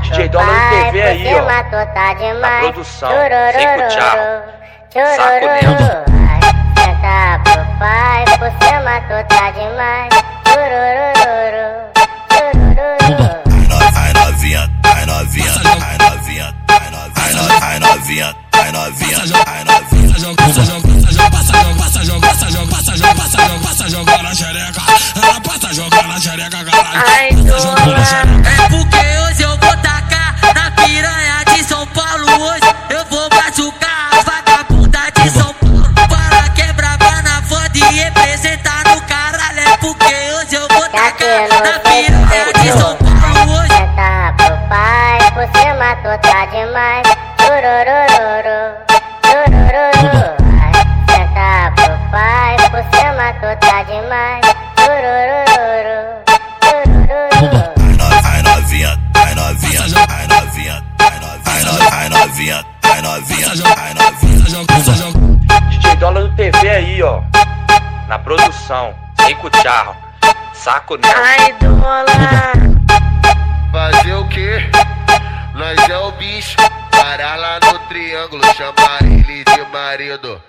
Pro DJ Dólar TV aí, você ó. matou, tá demais. Na produção, sem chororororo. Saco Ai, Senta pro pai, você matou, tá demais. Chororororo. Ai novinha, ai novinha, ai novinha, ai novinha, ai novinha, ai novinha, ai novinha. Machucar a vagabunda de São Paulo. Para quebrar na foda e representar no caralho. É porque hoje eu vou tacar na piranha de São Paulo. Hoje Senta pro pai, você matou, tá demais. Chororororo. Ai, Senta pro pai, você matou, tá demais. Chororororo, chororororo. Ai novinha, ai novinha, ai novinha, ai novinha, ai novinha, ai novinha. DJ Dólar do TV aí, ó. Na produção, sem cucharro. Saco nela. Ai, dólar. Fazer o quê? Nós é o bicho. Parar lá no triângulo, chamar ele de marido.